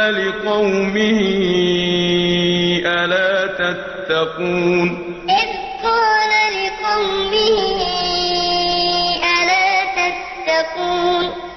لقومه ألا تتقون؟ إذ قال لقومه ألا تتقون؟